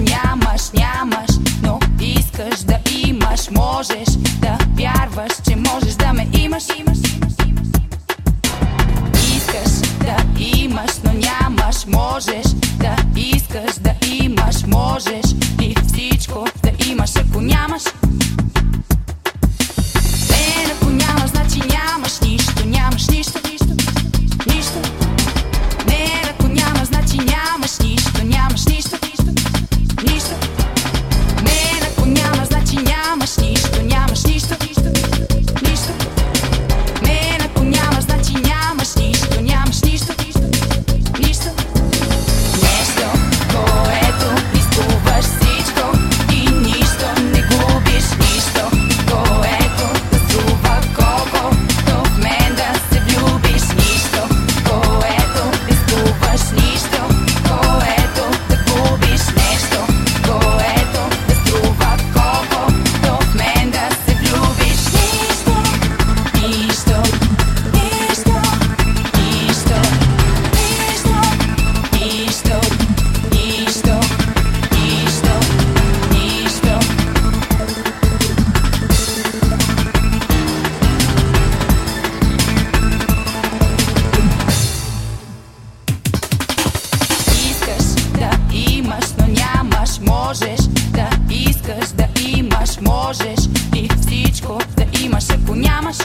нямаш, нямаш, но искаш да имаш, можеш да вярваш, че можеш да ме имаш, имаш, имаш, имаш. Искаш да имаш, но нямаш, можеш да искаш да имаш, можеш можеш да искаш да имаш, можеш и всичко да имаш, ако нямаш.